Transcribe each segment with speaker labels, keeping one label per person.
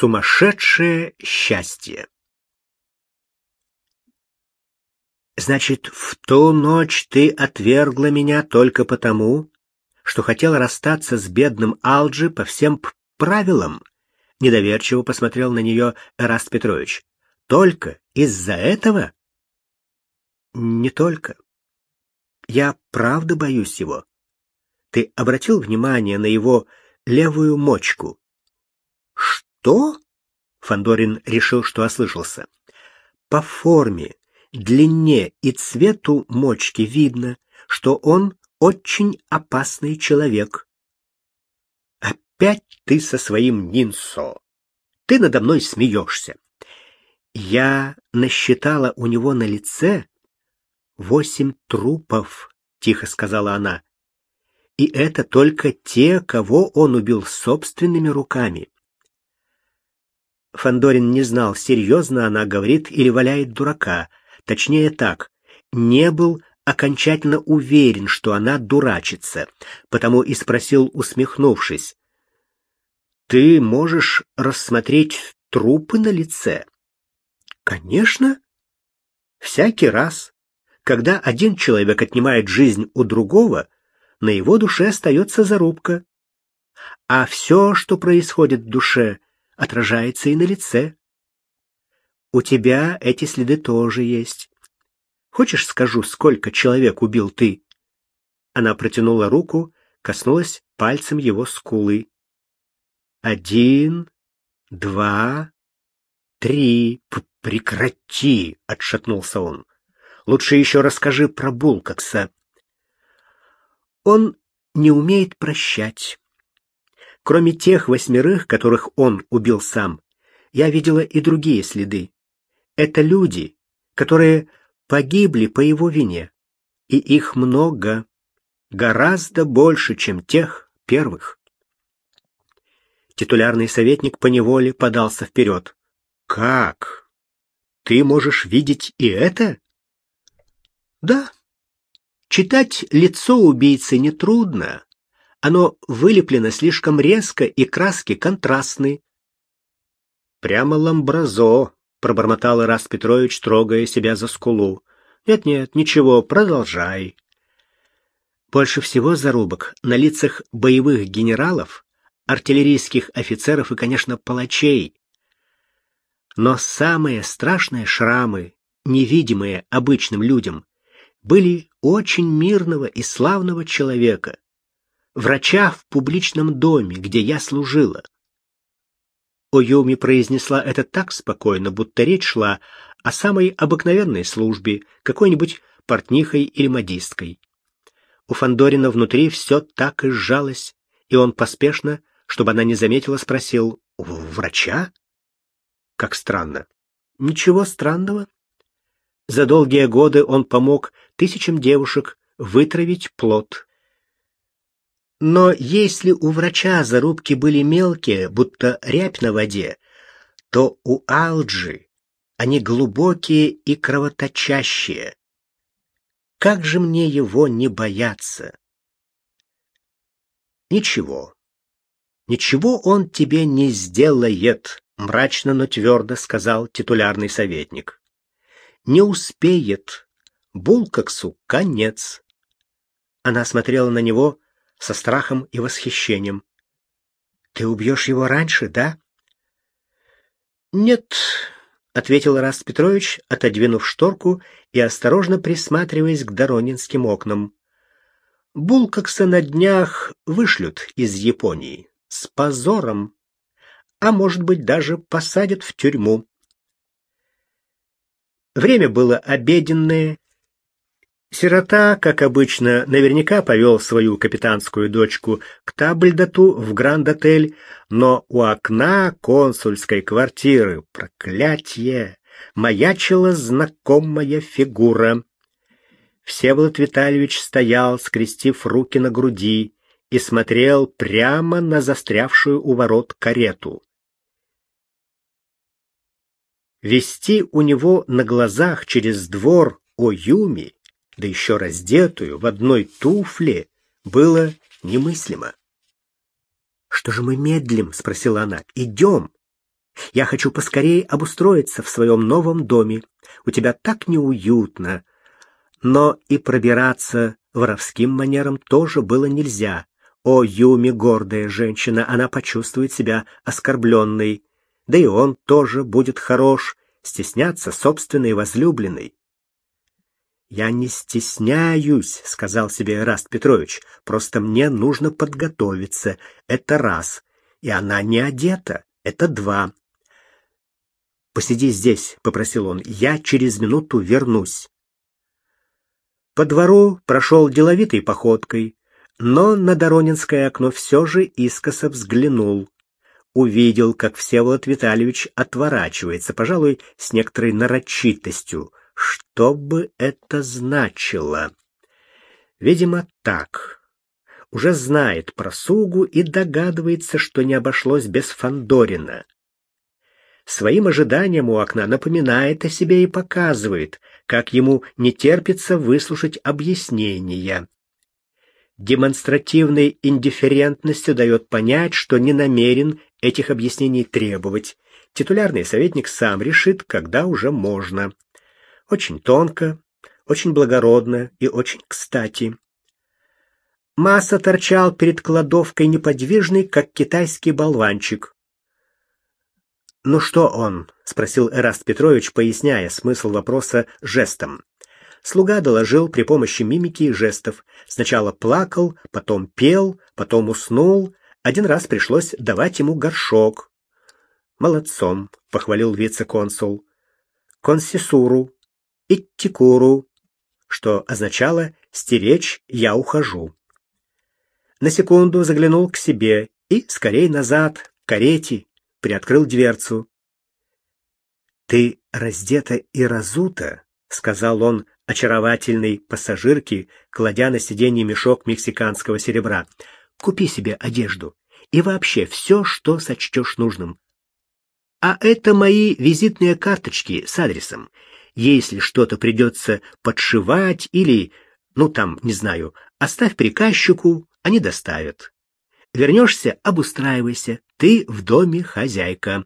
Speaker 1: Сумасшедшее счастье. Значит, в ту ночь ты отвергла меня только потому, что хотела расстаться с бедным Алджи по всем правилам? Недоверчиво посмотрел на нее Эраст Петрович. Только из-за этого? Не только. Я правда боюсь его. Ты обратил внимание на его левую мочку? Что? Фандорин решил, что ослышался. По форме, длине и цвету мочки видно, что он очень опасный человек. Опять ты со своим Нинсо. Ты надо мной смеешься. Я насчитала у него на лице восемь трупов, тихо сказала она. И это только те, кого он убил собственными руками. Фандорин не знал, серьезно она говорит или валяет дурака. Точнее так, не был окончательно уверен, что она дурачится, потому и спросил, усмехнувшись: "Ты можешь рассмотреть трупы на лице?" "Конечно. Всякий раз, когда один человек отнимает жизнь у другого, на его душе остается зарубка. А все, что происходит в душе, отражается и на лице. У тебя эти следы тоже есть. Хочешь, скажу, сколько человек убил ты? Она протянула руку, коснулась пальцем его скулы. Один, два, три. П Прекрати, отшатнулся он. Лучше еще расскажи про Булкакса. Он не умеет прощать. Кроме тех восьмерых, которых он убил сам, я видела и другие следы. Это люди, которые погибли по его вине, и их много, гораздо больше, чем тех первых. Титулярный советник поневоле подался вперед. «Как? Ты можешь видеть и это?» «Да. Читать лицо убийцы нетрудно. Оно вылеплено слишком резко, и краски контрастны. Прямо ламбразо, пробормотал Ирас Петрович, трогая себя за скулу. Нет-нет, ничего, продолжай. Больше всего зарубок на лицах боевых генералов, артиллерийских офицеров и, конечно, палачей. Но самые страшные шрамы, невидимые обычным людям, были очень мирного и славного человека, врача в публичном доме, где я служила. Оюми произнесла это так спокойно, будто речь шла о самой обыкновенной службе, какой-нибудь портнихой или модисткой. У Фандорина внутри все так и сжалось, и он поспешно, чтобы она не заметила, спросил: "У врача?" Как странно. Ничего странного. За долгие годы он помог тысячам девушек вытравить плод. Но если у врача зарубки были мелкие, будто рябь на воде, то у Алджи они глубокие и кровоточащие. Как же мне его не бояться? Ничего. Ничего он тебе не сделает, мрачно, но твердо сказал титулярный советник. Не успеет. Булкаксу конец. Она смотрела на него со страхом и восхищением. Ты убьешь его раньше, да? Нет, ответил Раст Петрович, отодвинув шторку и осторожно присматриваясь к доронинским окнам. Булкакса на днях вышлют из Японии с позором, а может быть, даже посадят в тюрьму. Время было обеденное, Сирота, как обычно, наверняка повел свою капитанскую дочку к Табльдату в Гранд-отель, но у окна консульской квартиры, проклятье, маячила знакомая фигура. Всеволод Витальевич стоял, скрестив руки на груди, и смотрел прямо на застрявшую у ворот карету. Вести у него на глазах через двор о Юми да еще раздетую в одной туфле, было немыслимо. «Что же мы медлим?» — спросила она. «Идем! Я хочу поскорее обустроиться в своем новом доме. У тебя так неуютно. Но и пробираться воровским манером тоже было нельзя. О, Юми, гордая женщина, она почувствует себя оскорбленной. Да и он тоже будет хорош, стесняться собственной возлюбленной. «Я не стесняюсь», — сказал себе Эраст Петрович. «Просто мне нужно подготовиться. Это раз. И она не одета. Это два». «Посиди здесь», — попросил он. «Я через минуту вернусь». По двору прошел деловитой походкой, но на Доронинское окно все же искоса взглянул. Увидел, как Всеволод Витальевич отворачивается, пожалуй, с некоторой нарочитостью, что бы это значило? Видимо, так. Уже знает про Сугу и догадывается, что не обошлось без Фандорина. Своим ожиданием у окна напоминает о себе и показывает, как ему не терпится выслушать объяснения. Демонстративной индифферентностью дает понять, что не намерен этих объяснений требовать. Титулярный советник сам решит, когда уже можно. Очень тонко, очень благородно и очень кстати. Масса торчал перед кладовкой неподвижный, как китайский болванчик. «Ну что он?» — спросил Эраст Петрович, поясняя смысл вопроса жестом. Слуга доложил при помощи мимики и жестов. Сначала плакал, потом пел, потом уснул. Один раз пришлось давать ему горшок. «Молодцом», — похвалил вице-консул. «Консисуру», «Иттикуру», что означало «стеречь, я ухожу». На секунду заглянул к себе и, скорей назад, к карете, приоткрыл дверцу. «Ты раздета и разута», — сказал он очаровательной пассажирке, кладя на сиденье мешок мексиканского серебра. «Купи себе одежду и вообще все, что сочтешь нужным. А это мои визитные карточки с адресом. Если что-то придется подшивать или, ну там, не знаю, оставь приказчику, они доставят. Вернешься, обустраивайся, ты в доме хозяйка.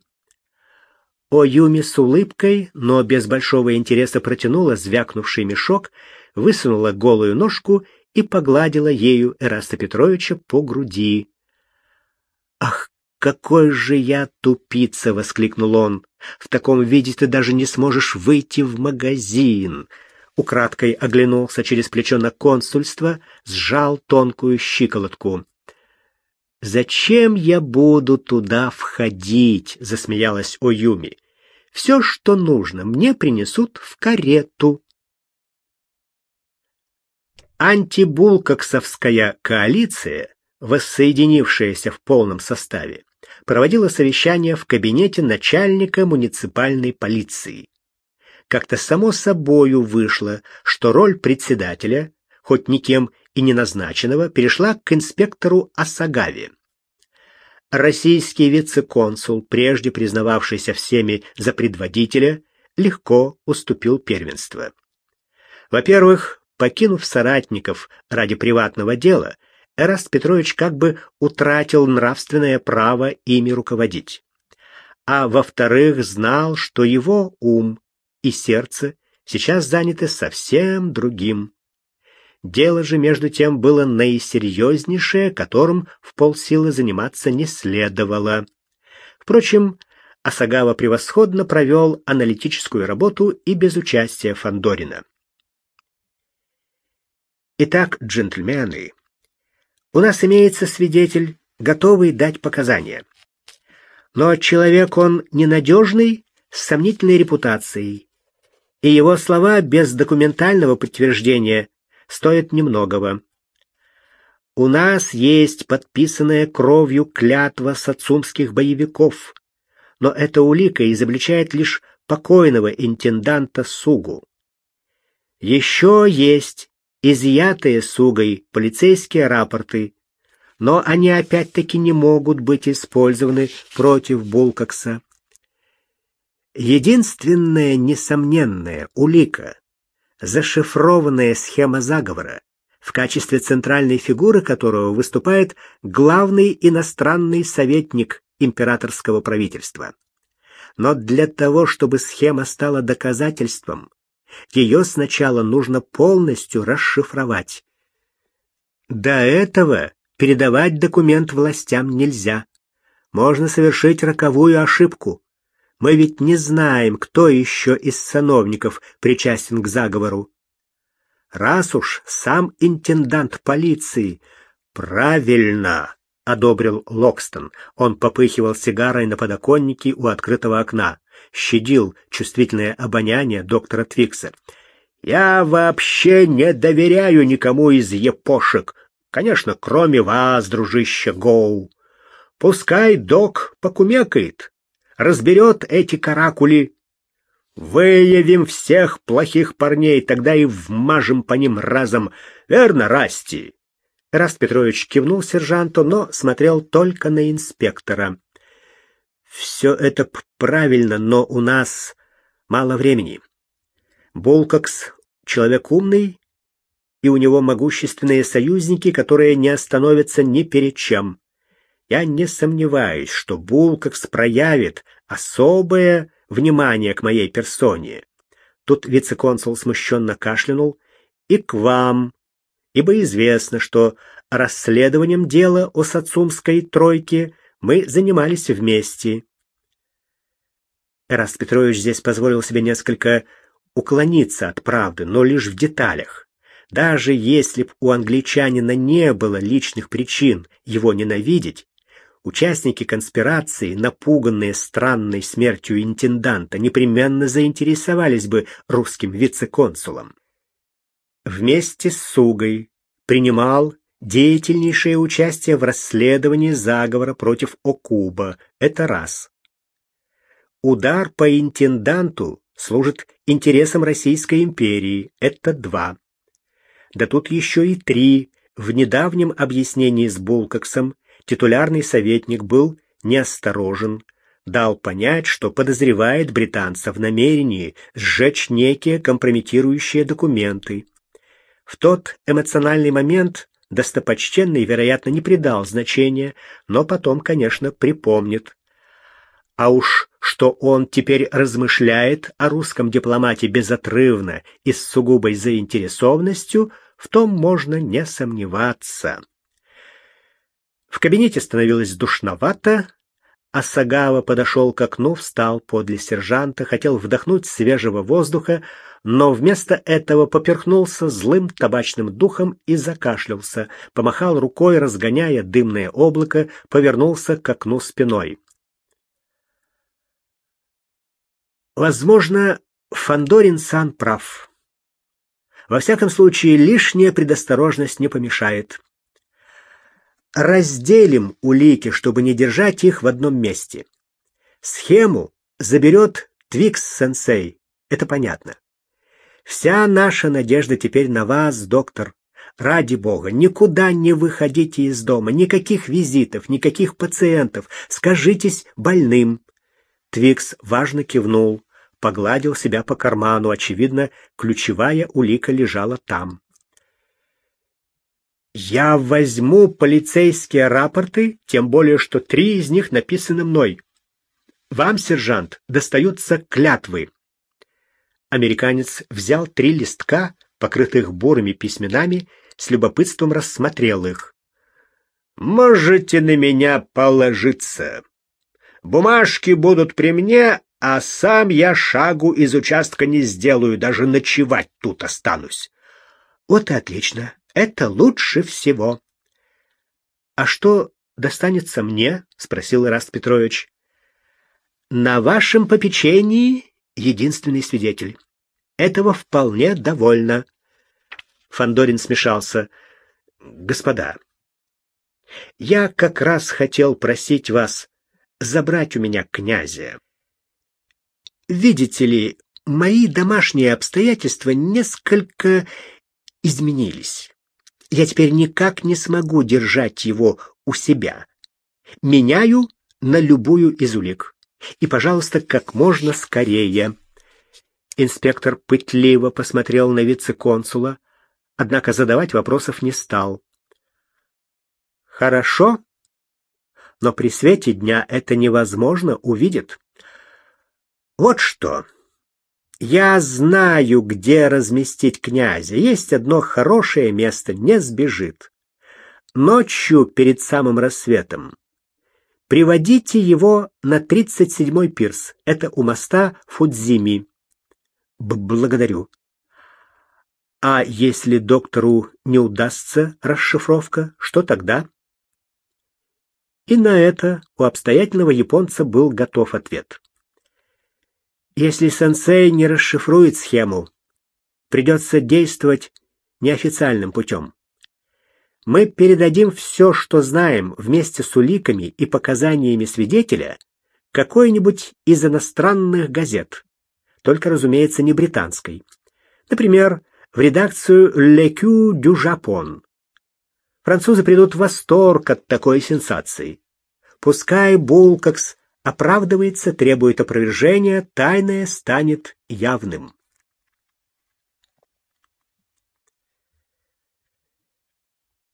Speaker 1: О Юми с улыбкой, но без большого интереса протянула звякнувший мешок, высунула голую ножку и погладила ею Эраста Петровича по груди. «Ах, какой же я тупица!» — воскликнул он. «В таком виде ты даже не сможешь выйти в магазин!» Украдкой оглянулся через плечо на консульство, сжал тонкую щиколотку. «Зачем я буду туда входить?» — засмеялась Оюми. «Все, что нужно, мне принесут в карету». Антибулкоксовская коалиция, воссоединившаяся в полном составе, проводила совещание в кабинете начальника муниципальной полиции. Как-то само собою вышло, что роль председателя, хоть никем и не назначенного, перешла к инспектору Асагаве. Российский вице-консул, прежде признававшийся всеми за предводителя, легко уступил первенство. Во-первых, покинув соратников ради приватного дела, Эраст Петрович как бы утратил нравственное право ими руководить. А во-вторых, знал, что его ум и сердце сейчас заняты совсем другим. Дело же, между тем, было наисерьезнейшее, которым в полсилы заниматься не следовало. Впрочем, Асагава превосходно провел аналитическую работу и без участия Фандорина. Итак, джентльмены, у нас имеется свидетель, готовый дать показания. Но человек он ненадежный, с сомнительной репутацией, и его слова без документального подтверждения стоят немногого. У нас есть подписанная кровью клятва сацумских боевиков, но эта улика изобличает лишь покойного интенданта Сугу. Еще есть изъятые сугой полицейские рапорты, но они опять-таки не могут быть использованы против Булкокса. Единственная несомненная улика — зашифрованная схема заговора, в качестве центральной фигуры которого выступает главный иностранный советник императорского правительства. Но для того, чтобы схема стала доказательством, ее сначала нужно полностью расшифровать. До этого передавать документ властям нельзя. Можно совершить роковую ошибку. Мы ведь не знаем, кто еще из сановников причастен к заговору. Раз уж сам интендант полиции правильно одобрил Локстон. Он попыхивал сигарой на подоконнике у открытого окна, щадил чувствительное обоняние доктора Твикса. Я вообще не доверяю никому из епошек. Конечно, кроме вас, дружище Гоу. Пускай док покумекает, разберет эти каракули. Выявим всех плохих парней, тогда и вмажем по ним разом. Верно, Расти? Раст Петрович кивнул сержанту, но смотрел только на инспектора. Все это правильно, но у нас мало времени. Булкакс — человек умный, и у него могущественные союзники, которые не остановятся ни перед чем. Я не сомневаюсь, что Булкакс проявит особое внимание к моей персоне. Тут вице-консул смущенно кашлянул. И к вам, ибо известно, что расследованием дела о Сацумской тройке мы занимались вместе. Эраст Петрович здесь позволил себе несколько уклониться от правды, но лишь в деталях. Даже если б у англичанина не было личных причин его ненавидеть, участники конспирации, напуганные странной смертью интенданта, непременно заинтересовались бы русским вице-консулом. Вместе с Сугой принимал деятельнейшее участие в расследовании заговора против Окуба. Это раз. Удар по интенданту служит интересам Российской империи. Это два. Да тут еще и три. В недавнем объяснении с Булкаксом титулярный советник был неосторожен, дал понять, что подозревает британца в намерении сжечь некие компрометирующие документы. В тот эмоциональный момент достопочтенный, вероятно, не придал значения, но потом, конечно, припомнит. А уж что он теперь размышляет о русском дипломате безотрывно и с сугубой заинтересованностью, в том можно не сомневаться. В кабинете становилось душновато, а Сагава подошел к окну, встал подле сержанта, хотел вдохнуть свежего воздуха, но вместо этого поперхнулся злым табачным духом и закашлялся, помахал рукой, разгоняя дымное облако, повернулся к окну спиной. Возможно, Фандорин сан прав. Во всяком случае, лишняя предосторожность не помешает. Разделим улики, чтобы не держать их в одном месте. Схему заберет Твикс-сенсей, это понятно. Вся наша надежда теперь на вас, доктор. Ради бога, никуда не выходите из дома, никаких визитов, никаких пациентов. Скажитесь больным. Твикс важно кивнул, погладил себя по карману. Очевидно, ключевая улика лежала там. «Я возьму полицейские рапорты, тем более, что три из них написаны мной. Вам, сержант, достаются клятвы». Американец взял три листка, покрытых бурыми письменами, с любопытством рассмотрел их. «Можете на меня положиться. Бумажки будут при мне, а сам я шагу из участка не сделаю, даже ночевать тут останусь. Вот и отлично. Это лучше всего. А что достанется мне? спросил Ираст Петрович. На вашем попечении единственный свидетель. Этого вполне довольно. Фандорин смешался. Господа, я как раз хотел просить вас забрать у меня князя. Видите ли, мои домашние обстоятельства несколько изменились. Я теперь никак не смогу держать его у себя. Меняю на любую из улик. И, пожалуйста, как можно скорее. Инспектор пытливо посмотрел на вице-консула, однако задавать вопросов не стал. Хорошо, но при свете дня это невозможно увидит. Вот что. Я знаю, где разместить князя. Есть одно хорошее место, не сбежит. Ночью перед самым рассветом приводите его на 37-й пирс. Это у моста Фудзими. Б Благодарю. А если доктору не удастся расшифровка, что тогда? И на это у обстоятельного японца был готов ответ. Если сенсей не расшифрует схему, придется действовать неофициальным путем. Мы передадим все, что знаем, вместе с уликами и показаниями свидетеля какой-нибудь из иностранных газет, только, разумеется, не британской. Например, в редакцию «Лекю дю Жапон». Французы придут в восторг от такой сенсации. Пускай Булкакс оправдывается, требует опровержения, тайное станет явным.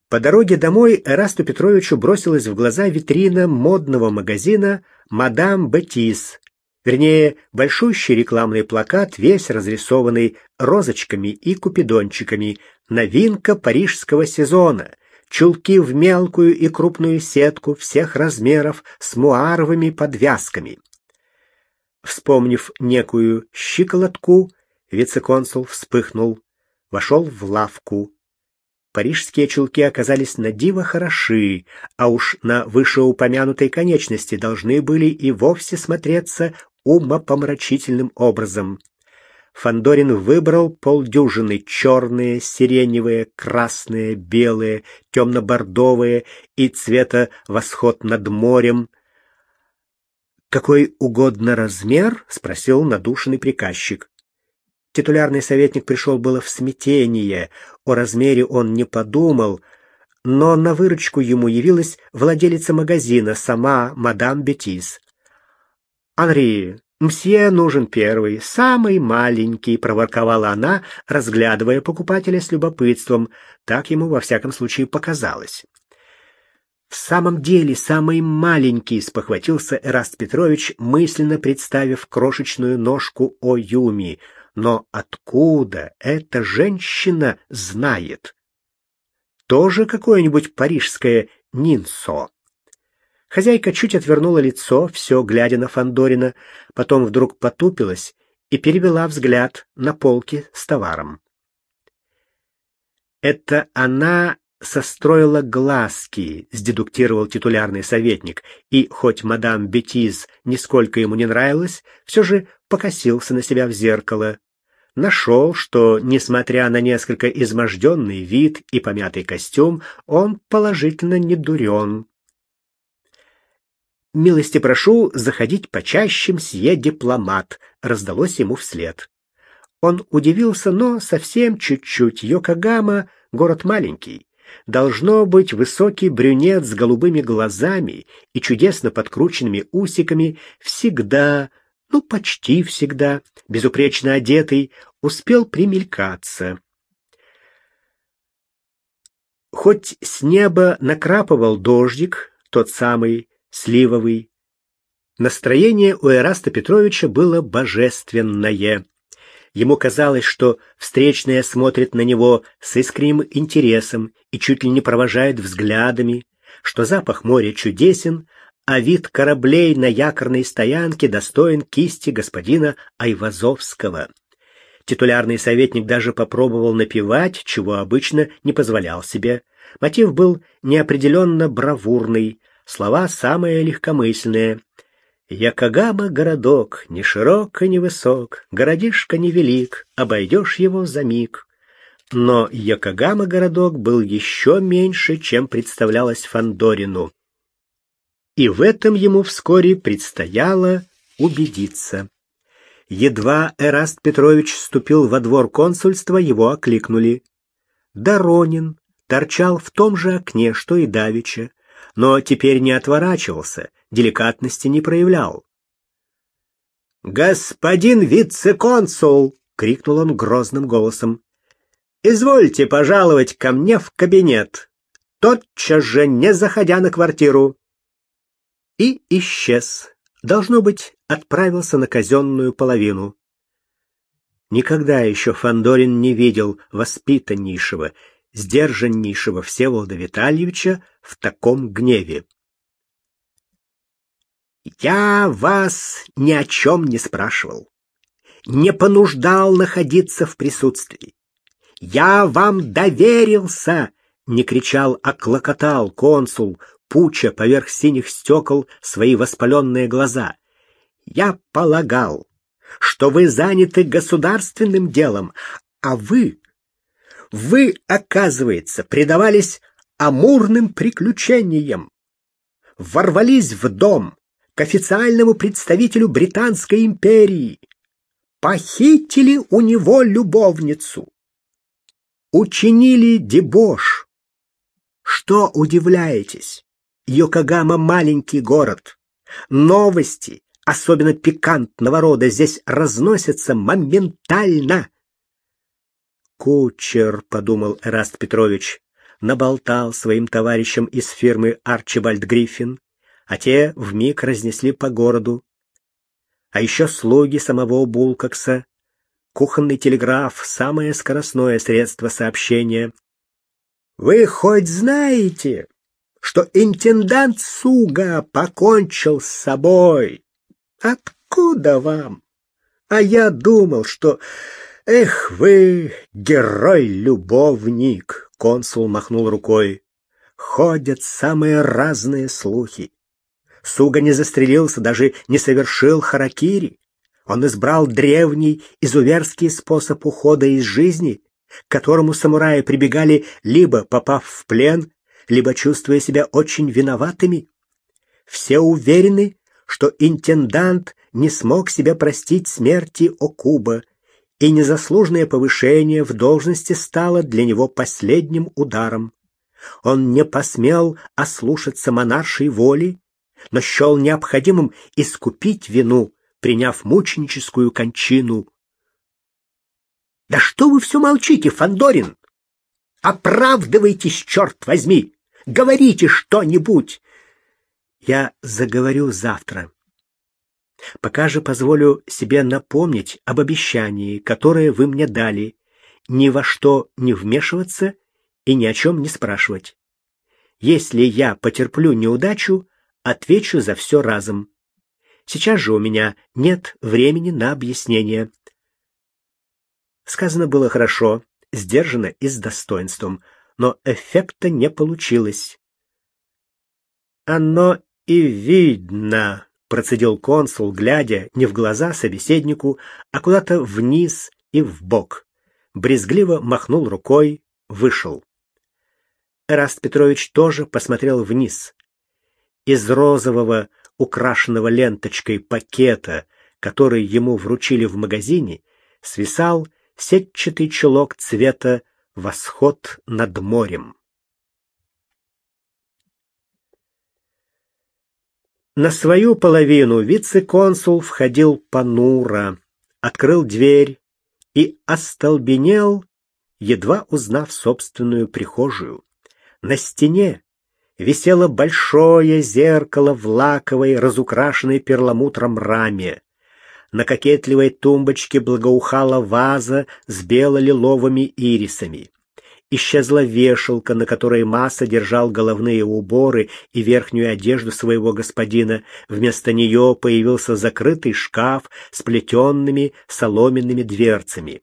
Speaker 1: По дороге домой Эрасту Петровичу бросилась в глаза витрина модного магазина «Мадам Бетис», Вернее, большущий рекламный плакат, весь разрисованный розочками и купидончиками. Новинка парижского сезона. Чулки в мелкую и крупную сетку всех размеров с муаровыми подвязками. Вспомнив некую щиколотку, вице-консул вспыхнул, вошел в лавку. Парижские чулки оказались на диво хороши, а уж на вышеупомянутой конечности должны были и вовсе смотреться умопомрачительным образом. Фандорин выбрал полдюжины черные, сиреневые, красные, белые, темно-бордовые и цвета восход над морем. «Какой угодно размер?» — спросил надушенный приказчик. Титулярный советник пришел было в смятение. О размере он не подумал, но на выручку ему явилась владелица магазина, сама мадам Бетис. «Анри, мсье нужен первый, самый маленький», — проворковала она, разглядывая покупателя с любопытством. Так ему во всяком случае показалось. «В самом деле, самый маленький», — спохватился Эраст Петрович, мысленно представив крошечную ножку Оюми. «Но откуда эта женщина знает?» «Тоже какое-нибудь парижское Нинсо?» Хозяйка чуть отвернула лицо, все глядя на Фандорина, потом вдруг потупилась и перевела взгляд на полки с товаром. Это она состроила глазки, сдедуктировал титулярный советник, и хоть мадам Бетиз нисколько ему не нравилась, все же покосился на себя в зеркало. Нашел, что, несмотря на несколько изможденный вид и помятый костюм, он положительно не дурен. «Милости прошу заходить почаще, мсье дипломат», — раздалось ему вслед. Он удивился, но совсем чуть-чуть. Йокогама — город маленький. Должно быть высокий брюнет с голубыми глазами и чудесно подкрученными усиками всегда, ну почти всегда, безупречно одетый, успел примелькаться. Хоть с неба накрапывал дождик, тот самый, сливовый. Настроение у Эраста Петровича было божественное. Ему казалось, что встречная смотрит на него с искренним интересом и чуть ли не провожает взглядами, что запах моря чудесен, а вид кораблей на якорной стоянке достоин кисти господина Айвазовского. Титулярный советник даже попробовал напевать, чего обычно не позволял себе. Мотив был неопределенно бравурный, Слова самые легкомысленные. Якогама — городок, ни широк и ни высок, городишко невелик, обойдешь его за миг. Но Якогама городок был еще меньше, чем представлялось Фандорину. И в этом ему вскоре предстояло убедиться. Едва Эраст Петрович вступил во двор консульства, его окликнули. Доронин торчал в том же окне, что и Давича, но теперь не отворачивался, деликатности не проявлял. «Господин вице-консул!» — крикнул он грозным голосом. «Извольте пожаловать ко мне в кабинет, тотчас же не заходя на квартиру». И исчез. Должно быть, отправился на казенную половину. Никогда еще Фандорин не видел воспитаннейшего, сдержаннейшего Всеволода Витальевича в таком гневе. «Я вас ни о чем не спрашивал, не понуждал находиться в присутствии. Я вам доверился!» — не кричал, а клокотал консул, пуча поверх синих стекол свои воспаленные глаза. «Я полагал, что вы заняты государственным делом, а вы вы, оказывается, предавались амурным приключениям. Ворвались в дом к официальному представителю Британской империи. Похитили у него любовницу. Учинили дебош. Что удивляетесь? Йокогама — маленький город. Новости, особенно пикантного рода, здесь разносятся моментально. «Кучер», — подумал Эраст Петрович, наболтал своим товарищам из фирмы Арчибальд Гриффин, а те вмиг разнесли по городу. А еще слуги самого Булкокса, кухонный телеграф — самое скоростное средство сообщения. «Вы хоть знаете, что интендант Суга покончил с собой? Откуда вам? А я думал, что Эх вы, герой-любовник, консул махнул рукой. Ходят самые разные слухи. Суга не застрелился, даже не совершил харакири. Он избрал древний изуверский способ ухода из жизни, к которому самураи прибегали либо попав в плен, либо чувствуя себя очень виноватыми. Все уверены, что интендант не смог себе простить смерти Окуба и незаслуженное повышение в должности стало для него последним ударом. Он не посмел ослушаться монаршей воли, но счел необходимым искупить вину, приняв мученическую кончину. «Да что вы все молчите, Фандорин? Оправдывайтесь, черт возьми! Говорите что-нибудь!» «Я заговорю завтра», Пока же позволю себе напомнить об обещании, которое вы мне дали, ни во что не вмешиваться и ни о чем не спрашивать. Если я потерплю неудачу, отвечу за все разом. Сейчас же у меня нет времени на объяснение. Сказано было хорошо, сдержанно и с достоинством, но эффекта не получилось. Оно и видно, процедил консул, глядя не в глаза собеседнику, а куда-то вниз и в бок. Брезгливо махнул рукой, вышел. Эраст Петрович тоже посмотрел вниз. Из розового, украшенного ленточкой пакета, который ему вручили в магазине, свисал сетчатый чулок цвета «Восход над морем». На свою половину вице-консул входил понуро, открыл дверь и остолбенел, едва узнав собственную прихожую. На стене висело большое зеркало в лаковой, разукрашенной перламутром раме. На кокетливой тумбочке благоухала ваза с бело-лиловыми ирисами. Исчезла вешалка, на которой Масса держал головные уборы и верхнюю одежду своего господина. Вместо нее появился закрытый шкаф с плетенными соломенными дверцами.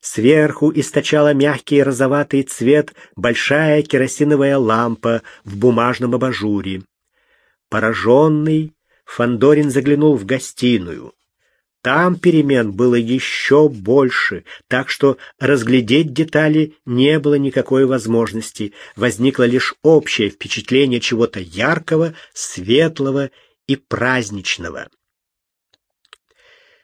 Speaker 1: Сверху источала мягкий розоватый цвет большая керосиновая лампа в бумажном абажуре. Пораженный, Фандорин заглянул в гостиную. Там перемен было еще больше, так что разглядеть детали не было никакой возможности. Возникло лишь общее впечатление чего-то яркого, светлого и праздничного.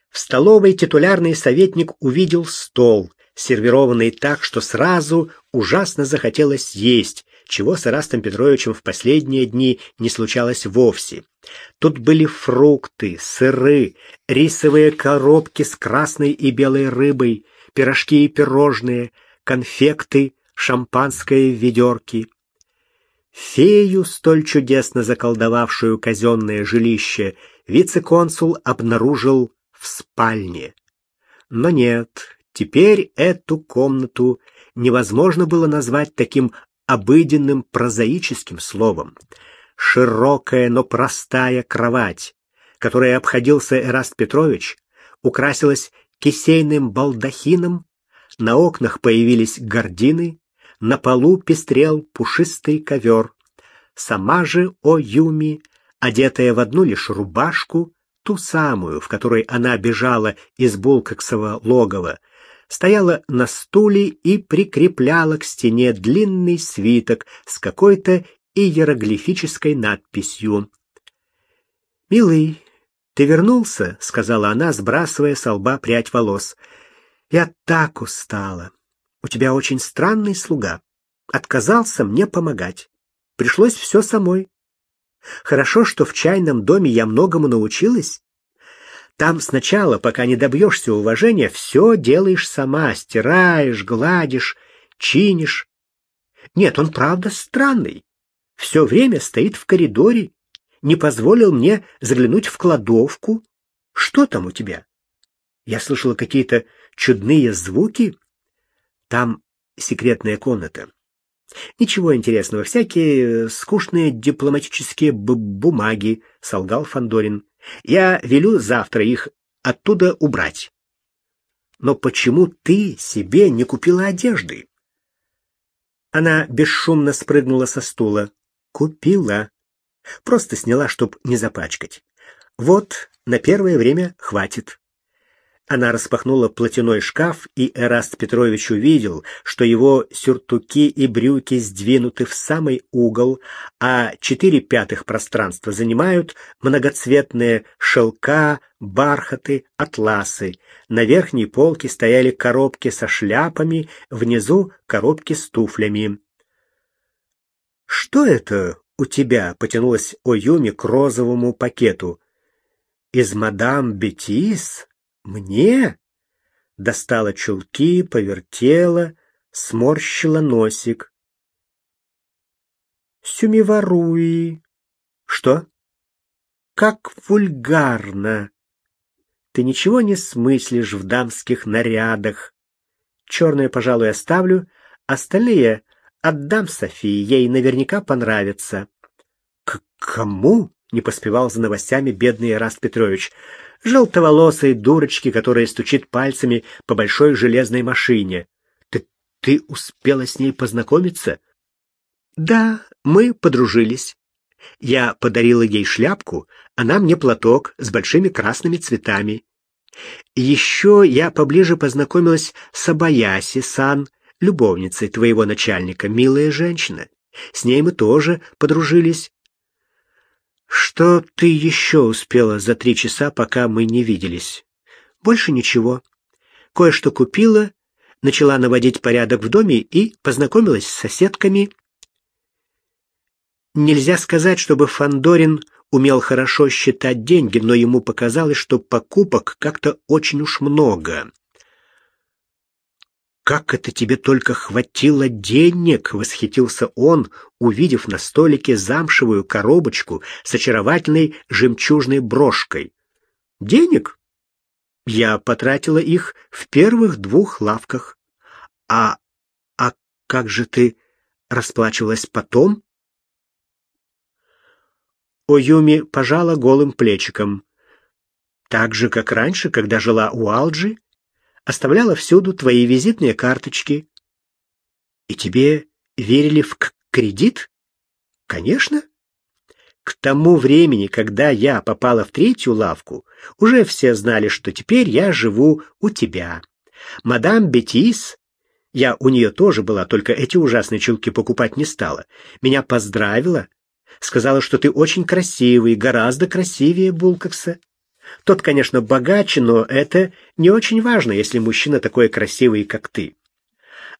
Speaker 1: В столовой титулярный советник увидел стол, сервированный так, что сразу ужасно захотелось есть, чего с Ирастом Петровичем в последние дни не случалось вовсе. Тут были фрукты, сыры, рисовые коробки с красной и белой рыбой, пирожки и пирожные, конфекты, шампанское в ведерке. Фею, столь чудесно заколдовавшую казенное жилище, вице-консул обнаружил в спальне. Но нет, теперь эту комнату невозможно было назвать таким обыденным прозаическим словом. Широкая, но простая кровать, которой обходился Эраст Петрович, украсилась кисейным балдахином, на окнах появились гардины, на полу пестрел пушистый ковер. Сама же О Юми, одетая в одну лишь рубашку, ту самую, в которой она бежала из Булкаксова логова, стояла на стуле и прикрепляла к стене длинный свиток с какой-то иероглифической надписью. «Милый, ты вернулся?» — сказала она, сбрасывая с лба прядь волос. «Я так устала. У тебя очень странный слуга. Отказался мне помогать. Пришлось все самой. Хорошо, что в чайном доме я многому научилась. Там сначала, пока не добьешься уважения, все делаешь сама, стираешь, гладишь, чинишь. Нет, он правда странный. Все время стоит в коридоре, не позволил мне заглянуть в кладовку. Что там у тебя? Я слышала какие-то чудные звуки. Там секретная комната. Ничего интересного, всякие скучные дипломатические бумаги, солгал Фандорин. Я велю завтра их оттуда убрать. Но почему ты себе не купила одежды? Она бесшумно спрыгнула со стула. Купила. Просто сняла, чтоб не запачкать. Вот, на первое время хватит. Она распахнула платяной шкаф, и Эраст Петрович увидел, что его сюртуки и брюки сдвинуты в самый угол, а четыре пятых пространства занимают многоцветные шелка, бархаты, атласы. На верхней полке стояли коробки со шляпами, внизу коробки с туфлями. «Что это у тебя?» — потянулась Оюми к розовому пакету. «Из мадам Бетис?» Мне? Достала чулки, повертела, сморщила носик. Сюмиваруи. Что? Как вульгарно. Ты ничего не смыслишь в дамских нарядах. Черное, пожалуй, оставлю, остальные отдам Софии, ей наверняка понравится. К кому? Не поспевал за новостями бедный Раст Петрович желтоволосой дурочки, которая стучит пальцами по большой железной машине. Ты, ты успела с ней познакомиться? Да, мы подружились. Я подарила ей шляпку, она мне платок с большими красными цветами. Еще я поближе познакомилась с Абаяси-сан, любовницей твоего начальника, милая женщина. С ней мы тоже подружились. Что ты еще успела за три часа, пока мы не виделись? Больше ничего. Кое-что купила, начала наводить порядок в доме и познакомилась с соседками. Нельзя сказать, чтобы Фандорин умел хорошо считать деньги, но ему показалось, что покупок как-то очень уж много. «Как это тебе только хватило денег!» — восхитился он, увидев на столике замшевую коробочку с очаровательной жемчужной брошкой. «Денег?» Я потратила их в первых двух лавках. А... а как же ты расплачивалась потом? Оюми пожала голым плечиком. Так же, как раньше, когда жила у Алджи, оставляла всюду твои визитные карточки. И тебе верили в кредит? Конечно. К тому времени, когда я попала в третью лавку, уже все знали, что теперь я живу у тебя. Мадам Бетис, я у нее тоже была, только эти ужасные чулки покупать не стала, меня поздравила, сказала, что ты очень красивый, гораздо красивее Булкокса. Тот, конечно, богаче, но это не очень важно, если мужчина такой красивый, как ты.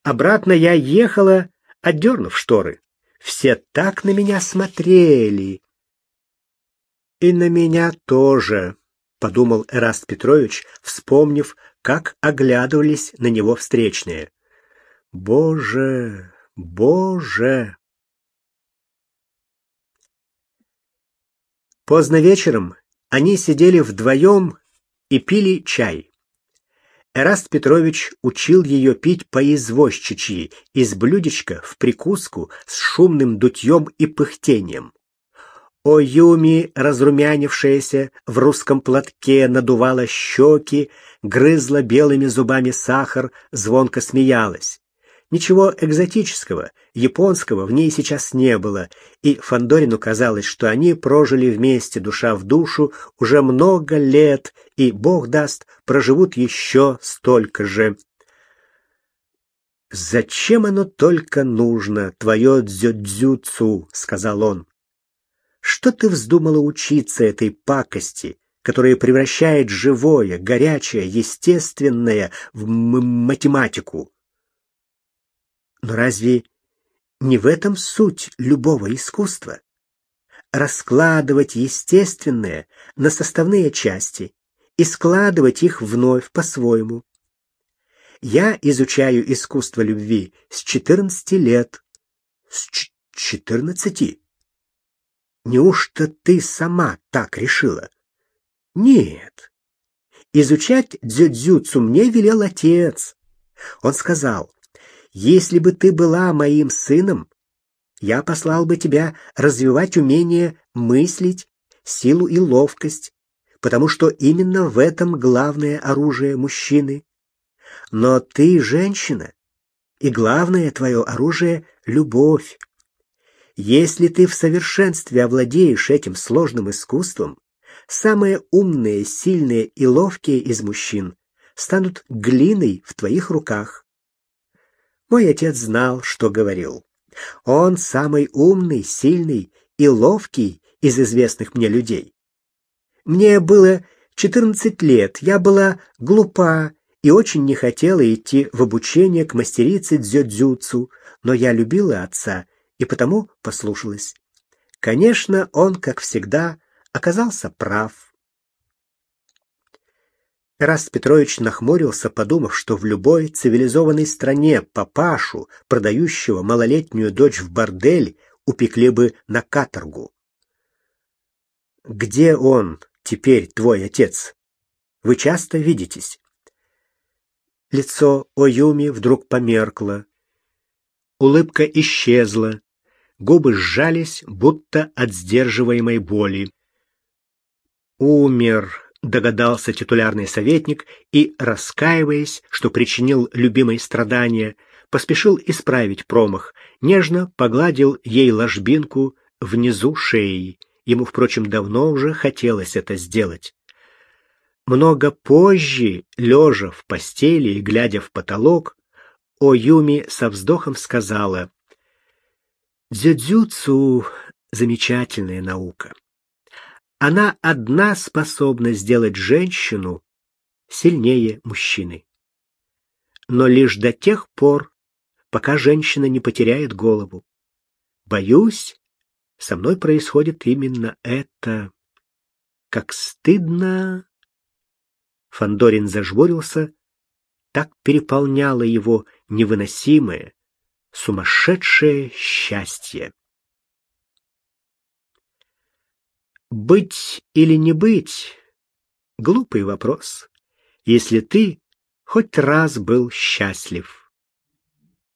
Speaker 1: Обратно я ехала, отдернув шторы. Все так на меня смотрели. И на меня тоже, подумал Эраст Петрович, вспомнив, как оглядывались на него встречные. Боже, боже! Поздно вечером они сидели вдвоем и пили чай. Эраст Петрович учил ее пить по-извозчичьи из блюдечка в прикуску с шумным дутьем и пыхтением. О Юми, разрумянившаяся в русском платке, надувала щеки, грызла белыми зубами сахар, звонко смеялась. Ничего экзотического, японского в ней сейчас не было, и Фандорину казалось, что они прожили вместе душа в душу уже много лет, и, Бог даст, проживут еще столько же. «Зачем оно только нужно, твое дзюдзюцу?» — сказал он. «Что ты вздумала учиться этой пакости, которая превращает живое, горячее, естественное в математику?» Но разве не в этом суть любого искусства? Раскладывать естественное на составные части и складывать их вновь по-своему. Я изучаю искусство любви с 14 лет. С 14? Неужто ты сама так решила? Нет. Изучать дзюдзюцу мне велел отец. Он сказал: если бы ты была моим сыном, я послал бы тебя развивать умение мыслить, силу и ловкость, потому что именно в этом главное оружие мужчины. Но ты женщина, и главное твое оружие — любовь. Если ты в совершенстве овладеешь этим сложным искусством, самые умные, сильные и ловкие из мужчин станут глиной в твоих руках. Мой отец знал, что говорил. Он самый умный, сильный и ловкий из известных мне людей. Мне было 14 лет, я была глупа и очень не хотела идти в обучение к мастерице дзюдзюцу, но я любила отца и потому послушалась. Конечно, он, как всегда, оказался прав. Раст Петрович нахмурился, подумав, что в любой цивилизованной стране папашу, продающего малолетнюю дочь в бордель, упекли бы на каторгу. Где он теперь, твой отец? Вы часто видитесь? Лицо Оюми вдруг померкло. Улыбка исчезла, губы сжались, будто от сдерживаемой боли. Умер, догадался титулярный советник и, раскаиваясь, что причинил любимой страдания, поспешил исправить промах, нежно погладил ей ложбинку внизу шеи. Ему, впрочем, давно уже хотелось это сделать. Много позже, лежа в постели и глядя в потолок, Оюми со вздохом сказала: "Дзюдзюцу замечательная наука. Она одна способна сделать женщину сильнее мужчины. Но лишь до тех пор, пока женщина не потеряет голову. Боюсь, со мной происходит именно это. Как стыдно. Фандорин зажмурился, так переполняло его невыносимое, сумасшедшее счастье. Быть или не быть глупый вопрос, если ты хоть раз был счастлив.